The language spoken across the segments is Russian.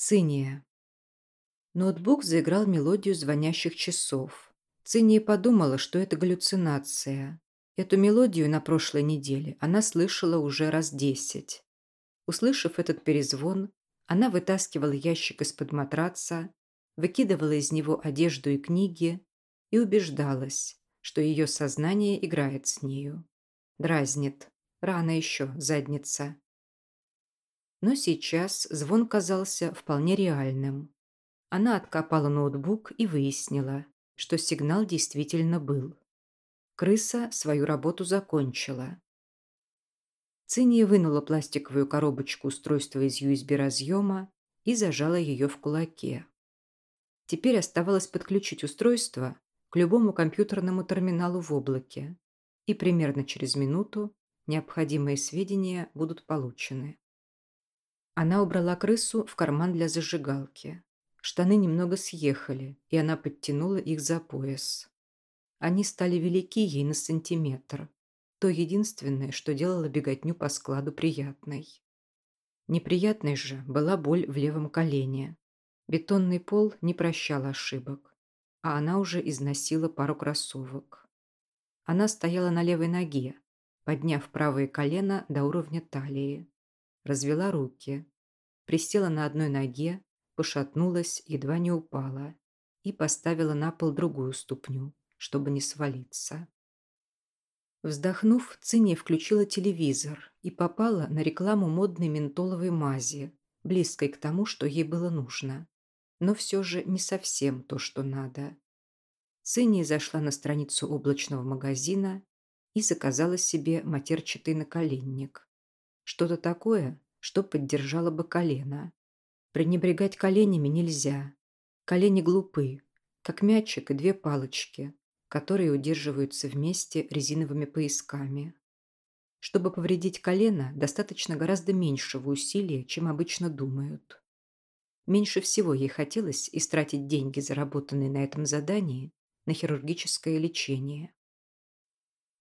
Циния. Ноутбук заиграл мелодию звонящих часов. Циния подумала, что это галлюцинация. Эту мелодию на прошлой неделе она слышала уже раз десять. Услышав этот перезвон, она вытаскивала ящик из-под матраца, выкидывала из него одежду и книги и убеждалась, что ее сознание играет с нею. Дразнит. Рано еще, задница. Но сейчас звон казался вполне реальным. Она откопала ноутбук и выяснила, что сигнал действительно был. Крыса свою работу закончила. Циния вынула пластиковую коробочку устройства из USB-разъема и зажала ее в кулаке. Теперь оставалось подключить устройство к любому компьютерному терминалу в облаке, и примерно через минуту необходимые сведения будут получены. Она убрала крысу в карман для зажигалки. Штаны немного съехали, и она подтянула их за пояс. Они стали велики ей на сантиметр. То единственное, что делало беготню по складу приятной. Неприятной же была боль в левом колене. Бетонный пол не прощал ошибок, а она уже износила пару кроссовок. Она стояла на левой ноге, подняв правое колено до уровня талии развела руки, присела на одной ноге, пошатнулась, едва не упала и поставила на пол другую ступню, чтобы не свалиться. Вздохнув, Циния включила телевизор и попала на рекламу модной ментоловой мази, близкой к тому, что ей было нужно. Но все же не совсем то, что надо. Циния зашла на страницу облачного магазина и заказала себе матерчатый наколенник. Что-то такое, что поддержало бы колено. Пренебрегать коленями нельзя. Колени глупы, как мячик и две палочки, которые удерживаются вместе резиновыми поясками. Чтобы повредить колено, достаточно гораздо меньшего усилия, чем обычно думают. Меньше всего ей хотелось истратить деньги, заработанные на этом задании, на хирургическое лечение.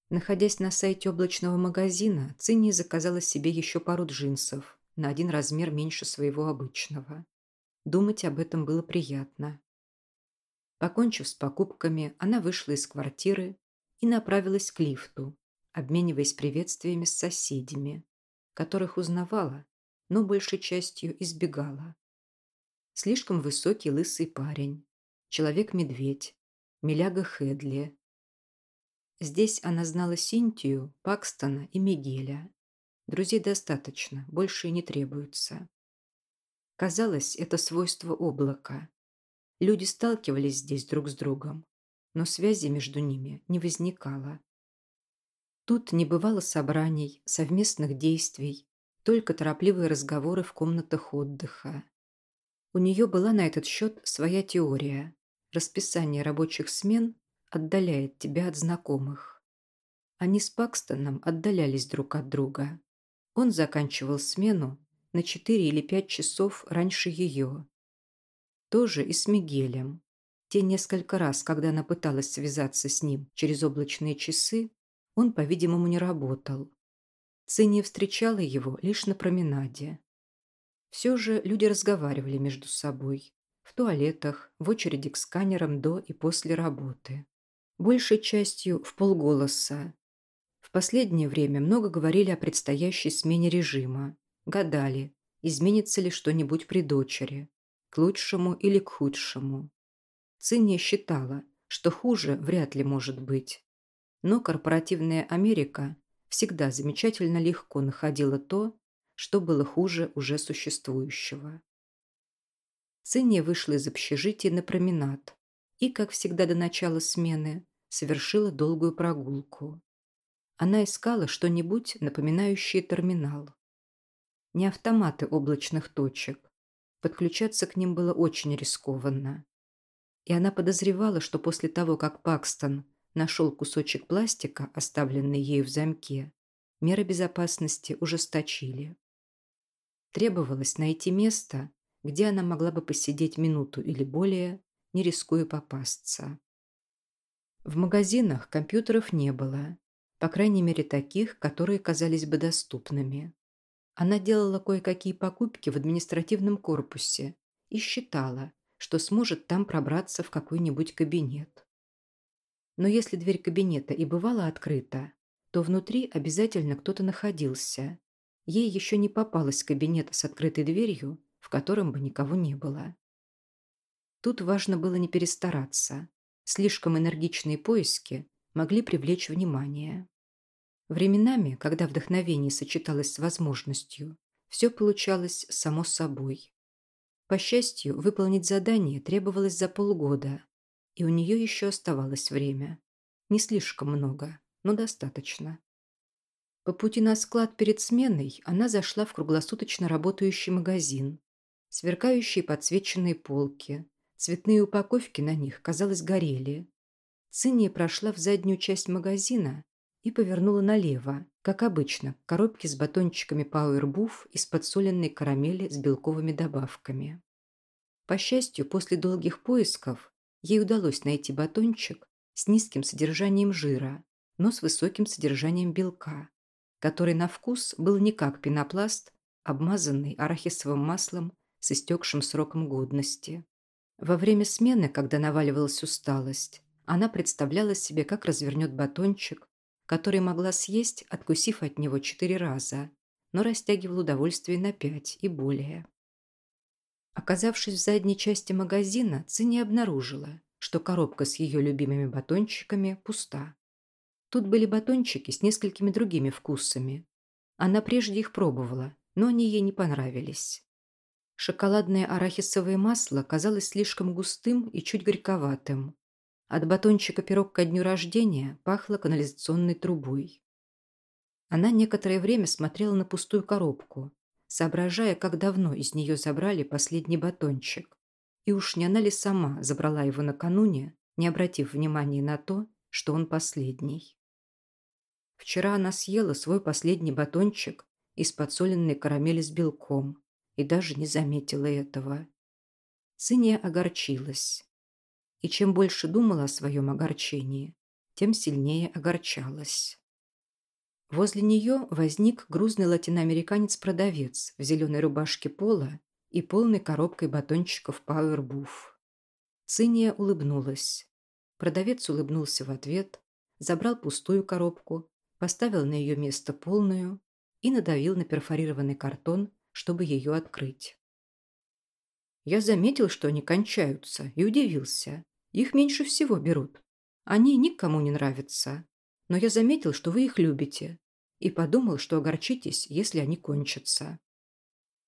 Находясь на сайте облачного магазина, Цинни заказала себе еще пару джинсов на один размер меньше своего обычного. Думать об этом было приятно. Покончив с покупками, она вышла из квартиры и направилась к лифту, обмениваясь приветствиями с соседями, которых узнавала, но большей частью избегала. Слишком высокий лысый парень, человек-медведь, Миляга Хедли, Здесь она знала Синтию, Пакстона и Мигеля. Друзей достаточно, больше и не требуется. Казалось, это свойство облака. Люди сталкивались здесь друг с другом, но связи между ними не возникало. Тут не бывало собраний, совместных действий, только торопливые разговоры в комнатах отдыха. У нее была на этот счет своя теория. Расписание рабочих смен отдаляет тебя от знакомых. Они с Пакстоном отдалялись друг от друга. Он заканчивал смену на 4 или 5 часов раньше ее. Тоже и с Мигелем. Те несколько раз, когда она пыталась связаться с ним через облачные часы, он, по-видимому, не работал. Цинни встречала его лишь на променаде. Все же люди разговаривали между собой. В туалетах, в очереди к сканерам до и после работы большей частью в полголоса. В последнее время много говорили о предстоящей смене режима, гадали, изменится ли что-нибудь при дочери, к лучшему или к худшему. Цинния считала, что хуже вряд ли может быть. Но корпоративная Америка всегда замечательно легко находила то, что было хуже уже существующего. Цинния вышла из общежития на променад, и, как всегда до начала смены, совершила долгую прогулку. Она искала что-нибудь, напоминающее терминал. Не автоматы облачных точек. Подключаться к ним было очень рискованно. И она подозревала, что после того, как Пакстон нашел кусочек пластика, оставленный ею в замке, меры безопасности ужесточили. Требовалось найти место, где она могла бы посидеть минуту или более, не рискуя попасться. В магазинах компьютеров не было, по крайней мере таких, которые казались бы доступными. Она делала кое-какие покупки в административном корпусе и считала, что сможет там пробраться в какой-нибудь кабинет. Но если дверь кабинета и бывала открыта, то внутри обязательно кто-то находился. Ей еще не попалось кабинета с открытой дверью, в котором бы никого не было. Тут важно было не перестараться. Слишком энергичные поиски могли привлечь внимание. Временами, когда вдохновение сочеталось с возможностью, все получалось само собой. По счастью, выполнить задание требовалось за полгода, и у нее еще оставалось время. Не слишком много, но достаточно. По пути на склад перед сменой она зашла в круглосуточно работающий магазин. Сверкающие подсвеченные полки, цветные упаковки на них, казалось, горели. Циния прошла в заднюю часть магазина и повернула налево, как обычно, к коробке с батончиками Power из подсоленной карамели с белковыми добавками. По счастью, после долгих поисков ей удалось найти батончик с низким содержанием жира, но с высоким содержанием белка, который на вкус был не как пенопласт, обмазанный арахисовым маслом с истекшим сроком годности. Во время смены, когда наваливалась усталость, она представляла себе, как развернет батончик, который могла съесть, откусив от него четыре раза, но растягивал удовольствие на пять и более. Оказавшись в задней части магазина, Цинни обнаружила, что коробка с ее любимыми батончиками пуста. Тут были батончики с несколькими другими вкусами. Она прежде их пробовала, но они ей не понравились. Шоколадное арахисовое масло казалось слишком густым и чуть горьковатым, от батончика пирог ко дню рождения пахло канализационной трубой. Она некоторое время смотрела на пустую коробку, соображая, как давно из нее забрали последний батончик. И уж не она ли сама забрала его накануне, не обратив внимания на то, что он последний. Вчера она съела свой последний батончик из подсоленной карамели с белком и даже не заметила этого. Циния огорчилась и чем больше думала о своем огорчении, тем сильнее огорчалась. Возле нее возник грузный латиноамериканец-продавец в зеленой рубашке пола и полной коробкой батончиков Buff. Циния улыбнулась. Продавец улыбнулся в ответ, забрал пустую коробку, поставил на ее место полную и надавил на перфорированный картон, чтобы ее открыть. Я заметил, что они кончаются, и удивился. Их меньше всего берут. Они никому не нравятся. Но я заметил, что вы их любите. И подумал, что огорчитесь, если они кончатся.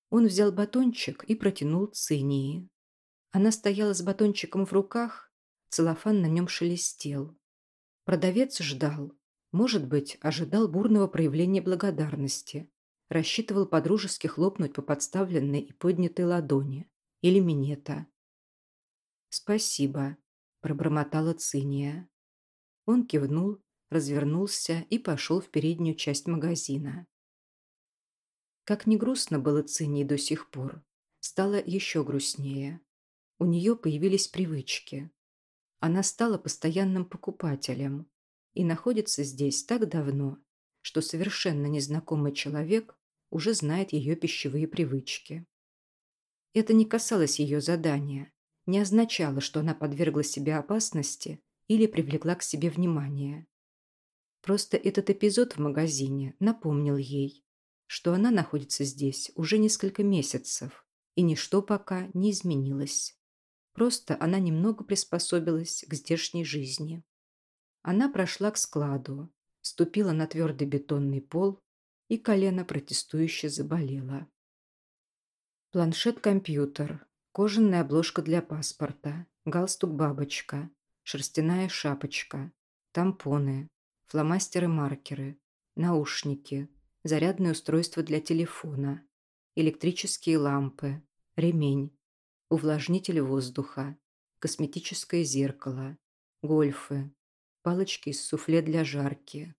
Он взял батончик и протянул Цинии. Она стояла с батончиком в руках, целлофан на нем шелестел. Продавец ждал. Может быть, ожидал бурного проявления благодарности. Рассчитывал подружески хлопнуть по подставленной и поднятой ладони или минета. «Спасибо», – пробормотала Циния. Он кивнул, развернулся и пошел в переднюю часть магазина. Как ни грустно было Цинии до сих пор, стало еще грустнее. У нее появились привычки. Она стала постоянным покупателем и находится здесь так давно, что совершенно незнакомый человек уже знает ее пищевые привычки. Это не касалось ее задания, не означало, что она подвергла себя опасности или привлекла к себе внимание. Просто этот эпизод в магазине напомнил ей, что она находится здесь уже несколько месяцев, и ничто пока не изменилось. Просто она немного приспособилась к здешней жизни. Она прошла к складу, ступила на твердый бетонный пол, и колено протестующе заболело. Планшет-компьютер, кожаная обложка для паспорта, галстук-бабочка, шерстяная шапочка, тампоны, фломастеры-маркеры, наушники, зарядное устройство для телефона, электрические лампы, ремень, увлажнитель воздуха, косметическое зеркало, гольфы, палочки из суфле для жарки,